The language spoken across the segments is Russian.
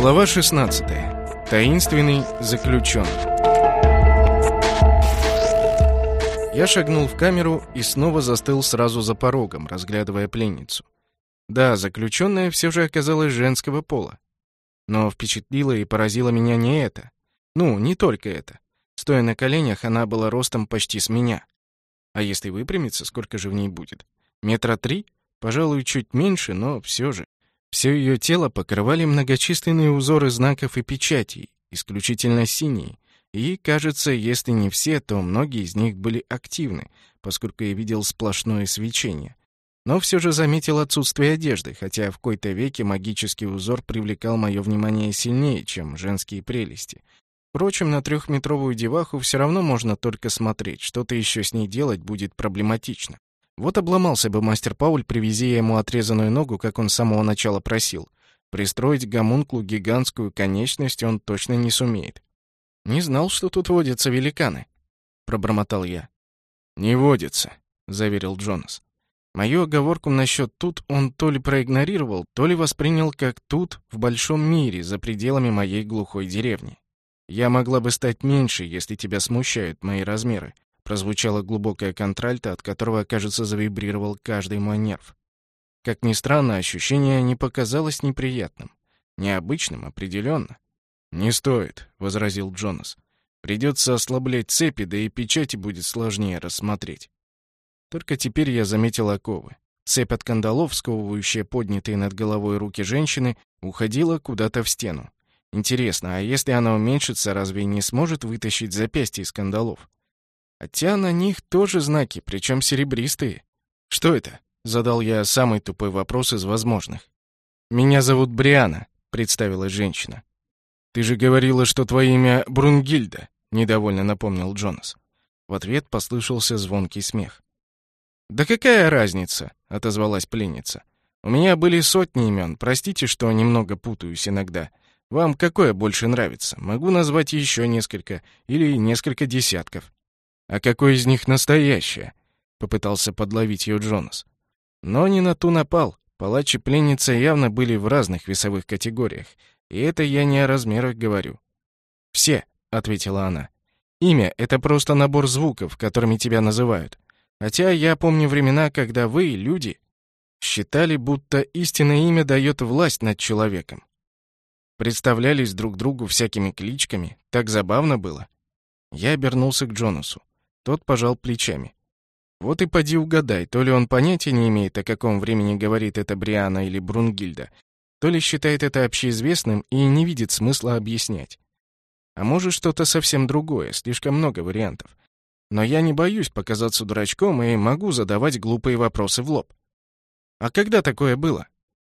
Глава 16. Таинственный заключенный. Я шагнул в камеру и снова застыл сразу за порогом, разглядывая пленницу. Да, заключенная все же оказалась женского пола. Но впечатлило и поразило меня не это. Ну, не только это. Стоя на коленях, она была ростом почти с меня. А если выпрямиться, сколько же в ней будет? Метра три? Пожалуй, чуть меньше, но все же. Все ее тело покрывали многочисленные узоры знаков и печатей, исключительно синие, и, кажется, если не все, то многие из них были активны, поскольку я видел сплошное свечение. Но все же заметил отсутствие одежды, хотя в какой-то веке магический узор привлекал мое внимание сильнее, чем женские прелести. Впрочем, на трехметровую деваху все равно можно только смотреть, что-то еще с ней делать будет проблематично. Вот обломался бы мастер Пауль, привези я ему отрезанную ногу, как он с самого начала просил. Пристроить гомунклу гигантскую конечность он точно не сумеет. «Не знал, что тут водятся великаны», — пробормотал я. «Не водятся», — заверил Джонас. Мою оговорку насчет «тут» он то ли проигнорировал, то ли воспринял как «тут» в большом мире, за пределами моей глухой деревни. Я могла бы стать меньше, если тебя смущают мои размеры, Прозвучала глубокая контральта, от которого, кажется, завибрировал каждый мой нерв. Как ни странно, ощущение не показалось неприятным. Необычным, определенно. «Не стоит», — возразил Джонас. «Придется ослаблять цепи, да и печати будет сложнее рассмотреть». Только теперь я заметил оковы. Цепь от кандалов, сковывающая поднятые над головой руки женщины, уходила куда-то в стену. Интересно, а если она уменьшится, разве не сможет вытащить запястье из кандалов? Хотя на них тоже знаки, причем серебристые. «Что это?» — задал я самый тупой вопрос из возможных. «Меня зовут Бриана», — представилась женщина. «Ты же говорила, что твое имя Брунгильда», — недовольно напомнил Джонас. В ответ послышался звонкий смех. «Да какая разница?» — отозвалась пленница. «У меня были сотни имен. Простите, что немного путаюсь иногда. Вам какое больше нравится? Могу назвать еще несколько или несколько десятков». «А какой из них настоящая?» — попытался подловить ее Джонас. Но не на ту напал. Палач и пленница явно были в разных весовых категориях. И это я не о размерах говорю. «Все», — ответила она. «Имя — это просто набор звуков, которыми тебя называют. Хотя я помню времена, когда вы, люди, считали, будто истинное имя дает власть над человеком. Представлялись друг другу всякими кличками. Так забавно было». Я обернулся к Джонасу. Тот пожал плечами. Вот и поди угадай, то ли он понятия не имеет, о каком времени говорит это Бриана или Брунгильда, то ли считает это общеизвестным и не видит смысла объяснять. А может, что-то совсем другое, слишком много вариантов. Но я не боюсь показаться дурачком и могу задавать глупые вопросы в лоб. А когда такое было?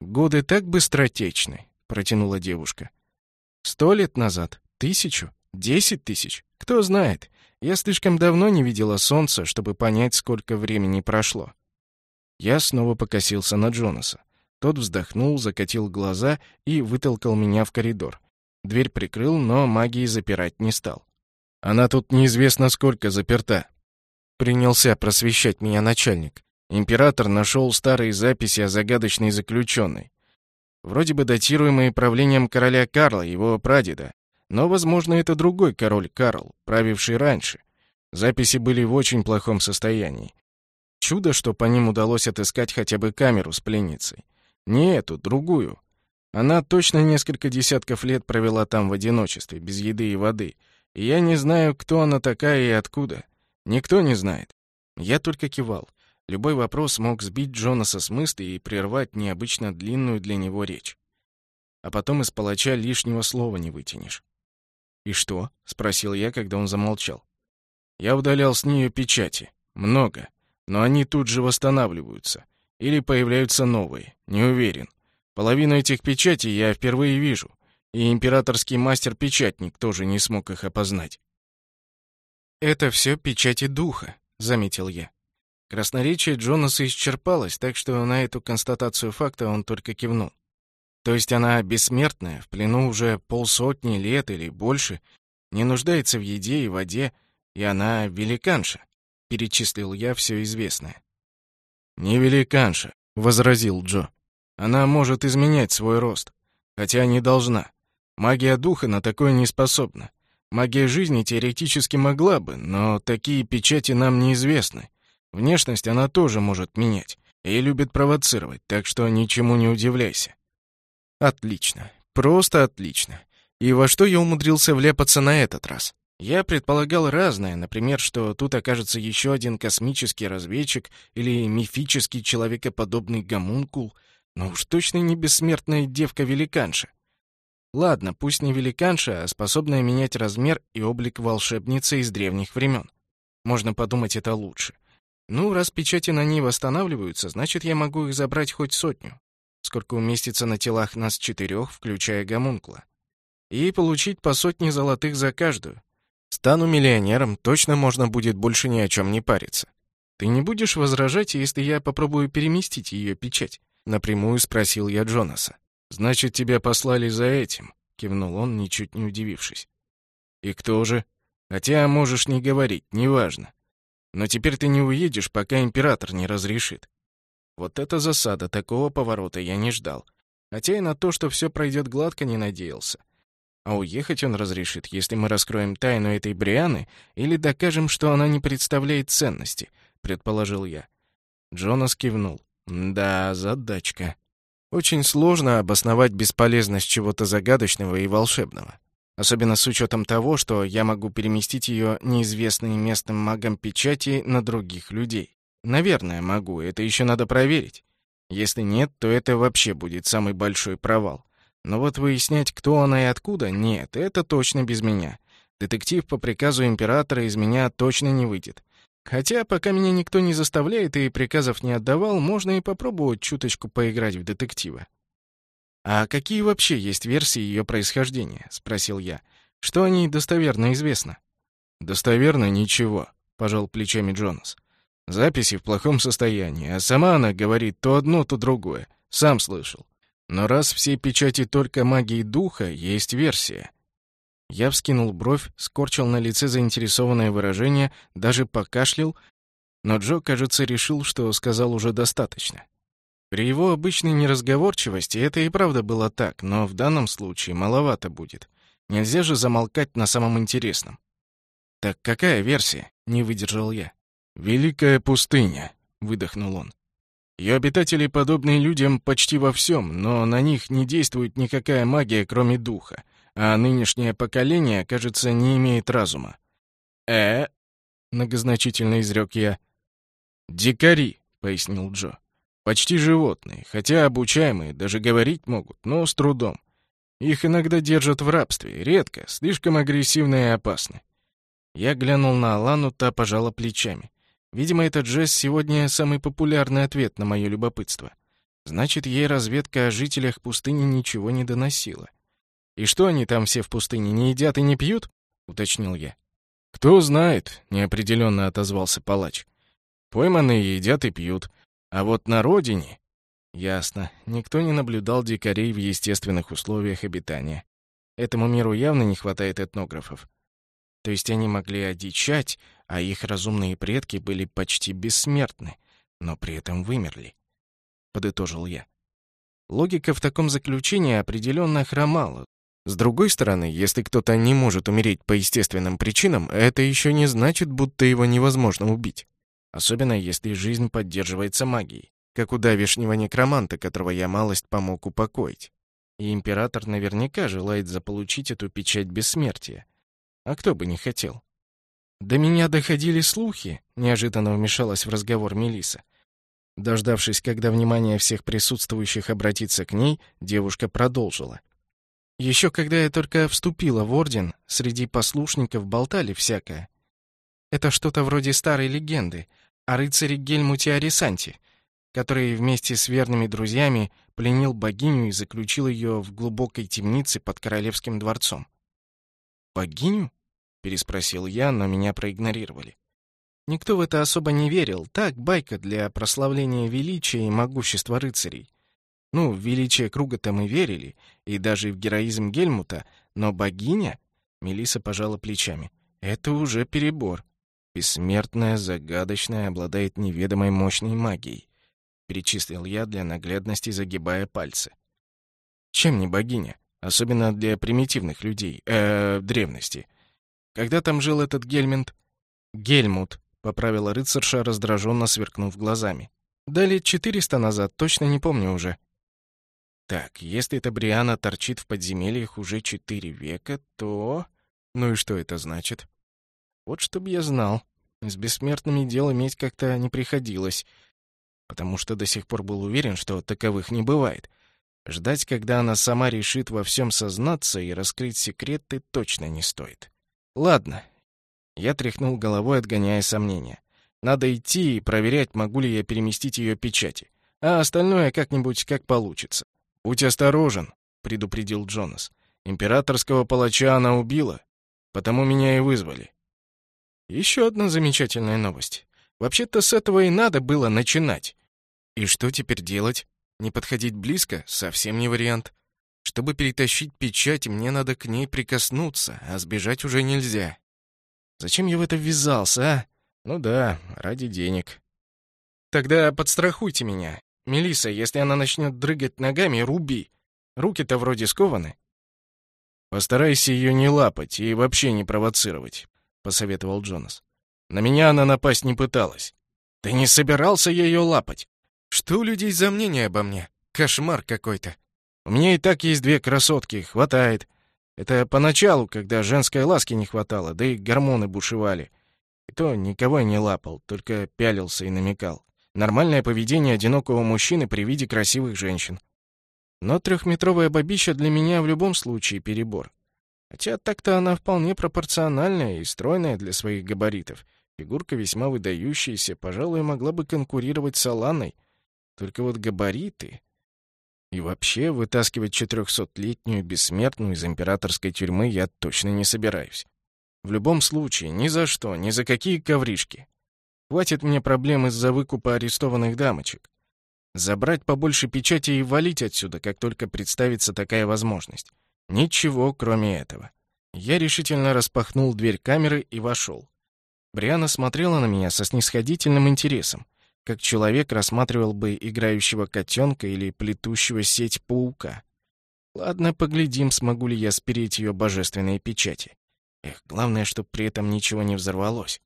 Годы так быстротечны, протянула девушка. Сто лет назад? Тысячу? Десять тысяч? Кто знает. Я слишком давно не видела солнца, чтобы понять, сколько времени прошло. Я снова покосился на Джонаса. Тот вздохнул, закатил глаза и вытолкал меня в коридор. Дверь прикрыл, но магией запирать не стал. Она тут неизвестно сколько заперта. Принялся просвещать меня начальник. Император нашел старые записи о загадочной заключенной. Вроде бы датируемые правлением короля Карла, его прадеда. Но, возможно, это другой король Карл, правивший раньше. Записи были в очень плохом состоянии. Чудо, что по ним удалось отыскать хотя бы камеру с пленницей. Не эту, другую. Она точно несколько десятков лет провела там в одиночестве, без еды и воды. И я не знаю, кто она такая и откуда. Никто не знает. Я только кивал. Любой вопрос мог сбить Джонаса с мысли и прервать необычно длинную для него речь. А потом из палача лишнего слова не вытянешь. «И что?» — спросил я, когда он замолчал. «Я удалял с нее печати. Много. Но они тут же восстанавливаются. Или появляются новые. Не уверен. Половину этих печатей я впервые вижу. И императорский мастер-печатник тоже не смог их опознать». «Это все печати духа», — заметил я. Красноречие Джонаса исчерпалось, так что на эту констатацию факта он только кивнул. То есть она бессмертная, в плену уже полсотни лет или больше, не нуждается в еде и воде, и она великанша, перечислил я все известное. Не великанша, возразил Джо. Она может изменять свой рост, хотя не должна. Магия духа на такое не способна. Магия жизни теоретически могла бы, но такие печати нам неизвестны. Внешность она тоже может менять и любит провоцировать, так что ничему не удивляйся. Отлично. Просто отлично. И во что я умудрился вляпаться на этот раз? Я предполагал разное, например, что тут окажется еще один космический разведчик или мифический человекоподобный гомункул, но уж точно не бессмертная девка-великанша. Ладно, пусть не великанша, а способная менять размер и облик волшебницы из древних времен. Можно подумать, это лучше. Ну, раз печати на ней восстанавливаются, значит, я могу их забрать хоть сотню. Сколько уместится на телах нас четырех, включая гомункула. И получить по сотне золотых за каждую. Стану миллионером, точно можно будет больше ни о чем не париться. Ты не будешь возражать, если я попробую переместить ее печать? Напрямую спросил я Джонаса. Значит, тебя послали за этим, кивнул он, ничуть не удивившись. И кто же? Хотя можешь не говорить, неважно. Но теперь ты не уедешь, пока император не разрешит. Вот это засада, такого поворота я не ждал. Хотя и на то, что все пройдет гладко, не надеялся. А уехать он разрешит, если мы раскроем тайну этой Брианы или докажем, что она не представляет ценности, предположил я. Джонас кивнул. Да, задачка. Очень сложно обосновать бесполезность чего-то загадочного и волшебного. Особенно с учетом того, что я могу переместить ее неизвестные местным магам печати на других людей. Наверное, могу, это еще надо проверить. Если нет, то это вообще будет самый большой провал. Но вот выяснять, кто она и откуда, нет, это точно без меня. Детектив по приказу императора из меня точно не выйдет. Хотя, пока меня никто не заставляет и приказов не отдавал, можно и попробовать чуточку поиграть в детектива. «А какие вообще есть версии ее происхождения?» — спросил я. «Что о ней достоверно известно?» «Достоверно ничего», — пожал плечами Джонас. «Записи в плохом состоянии, а сама она говорит то одно, то другое. Сам слышал. Но раз все печати только магии духа, есть версия». Я вскинул бровь, скорчил на лице заинтересованное выражение, даже покашлял, но Джо, кажется, решил, что сказал уже достаточно. При его обычной неразговорчивости это и правда было так, но в данном случае маловато будет. Нельзя же замолкать на самом интересном. «Так какая версия?» — не выдержал я. «Великая пустыня», — выдохнул он. Ее обитатели подобны людям почти во всем, но на них не действует никакая магия, кроме духа, а нынешнее поколение, кажется, не имеет разума. «Э?» — многозначительно изрек я. «Дикари», — пояснил Джо. Почти животные, хотя обучаемые, даже говорить могут, но с трудом. Их иногда держат в рабстве, редко, слишком агрессивны и опасны. Я глянул на Алану, та пожала плечами. Видимо, этот жест сегодня самый популярный ответ на мое любопытство. Значит, ей разведка о жителях пустыни ничего не доносила. «И что они там все в пустыне, не едят и не пьют?» — уточнил я. «Кто знает», — неопределенно отозвался палач. «Пойманные едят и пьют, а вот на родине... Ясно, никто не наблюдал дикарей в естественных условиях обитания. Этому миру явно не хватает этнографов. То есть они могли одичать, а их разумные предки были почти бессмертны, но при этом вымерли. Подытожил я. Логика в таком заключении определенно хромала. С другой стороны, если кто-то не может умереть по естественным причинам, это еще не значит, будто его невозможно убить. Особенно если жизнь поддерживается магией, как у давешнего некроманта, которого я малость помог упокоить. И император наверняка желает заполучить эту печать бессмертия. А кто бы не хотел? До меня доходили слухи, неожиданно вмешалась в разговор Мелиса. Дождавшись, когда внимание всех присутствующих обратится к ней, девушка продолжила. Еще когда я только вступила в орден, среди послушников болтали всякое. Это что-то вроде старой легенды о рыцаре Гельмуте Арисанте, который вместе с верными друзьями пленил богиню и заключил ее в глубокой темнице под королевским дворцом. «Богиню?» — переспросил я, но меня проигнорировали. Никто в это особо не верил. Так, байка для прославления величия и могущества рыцарей. Ну, в величие круга-то мы верили, и даже в героизм Гельмута, но богиня... Мелиса пожала плечами. Это уже перебор. Бессмертная, загадочная, обладает неведомой мощной магией. Перечислил я для наглядности, загибая пальцы. Чем не богиня? особенно для примитивных людей, э, древности. Когда там жил этот Гельминт? Гельмут, поправила рыцарша, раздраженно сверкнув глазами. Да лет четыреста назад, точно не помню уже. Так, если эта Бриана торчит в подземельях уже четыре века, то... Ну и что это значит? Вот чтобы я знал. С бессмертными дел иметь как-то не приходилось, потому что до сих пор был уверен, что таковых не бывает. Ждать, когда она сама решит во всем сознаться и раскрыть секреты, точно не стоит. Ладно. Я тряхнул головой, отгоняя сомнения. Надо идти и проверять, могу ли я переместить ее печати. А остальное как-нибудь как получится. «Будь осторожен», — предупредил Джонас. «Императорского палача она убила, потому меня и вызвали». Еще одна замечательная новость. Вообще-то с этого и надо было начинать. И что теперь делать? Не подходить близко — совсем не вариант. Чтобы перетащить печать, мне надо к ней прикоснуться, а сбежать уже нельзя. Зачем я в это ввязался, а? Ну да, ради денег. Тогда подстрахуйте меня. Мелиса, если она начнет дрыгать ногами, руби. Руки-то вроде скованы. Постарайся ее не лапать и вообще не провоцировать. — посоветовал Джонас. «На меня она напасть не пыталась. Ты не собирался ее лапать? Что у людей за мнение обо мне? Кошмар какой-то. У меня и так есть две красотки, хватает. Это поначалу, когда женской ласки не хватало, да и гормоны бушевали. И то никого не лапал, только пялился и намекал. Нормальное поведение одинокого мужчины при виде красивых женщин. Но трехметровая бабища для меня в любом случае перебор. Хотя так-то она вполне пропорциональная и стройная для своих габаритов. Фигурка весьма выдающаяся, пожалуй, могла бы конкурировать с Аланой. Только вот габариты... И вообще, вытаскивать четырехсотлетнюю бессмертную из императорской тюрьмы я точно не собираюсь. В любом случае, ни за что, ни за какие ковришки. Хватит мне проблем из-за выкупа арестованных дамочек. Забрать побольше печати и валить отсюда, как только представится такая возможность. Ничего, кроме этого. Я решительно распахнул дверь камеры и вошел. Бриана смотрела на меня со снисходительным интересом, как человек рассматривал бы играющего котенка или плетущего сеть паука. Ладно, поглядим, смогу ли я спереть ее божественные печати. Эх, главное, чтобы при этом ничего не взорвалось.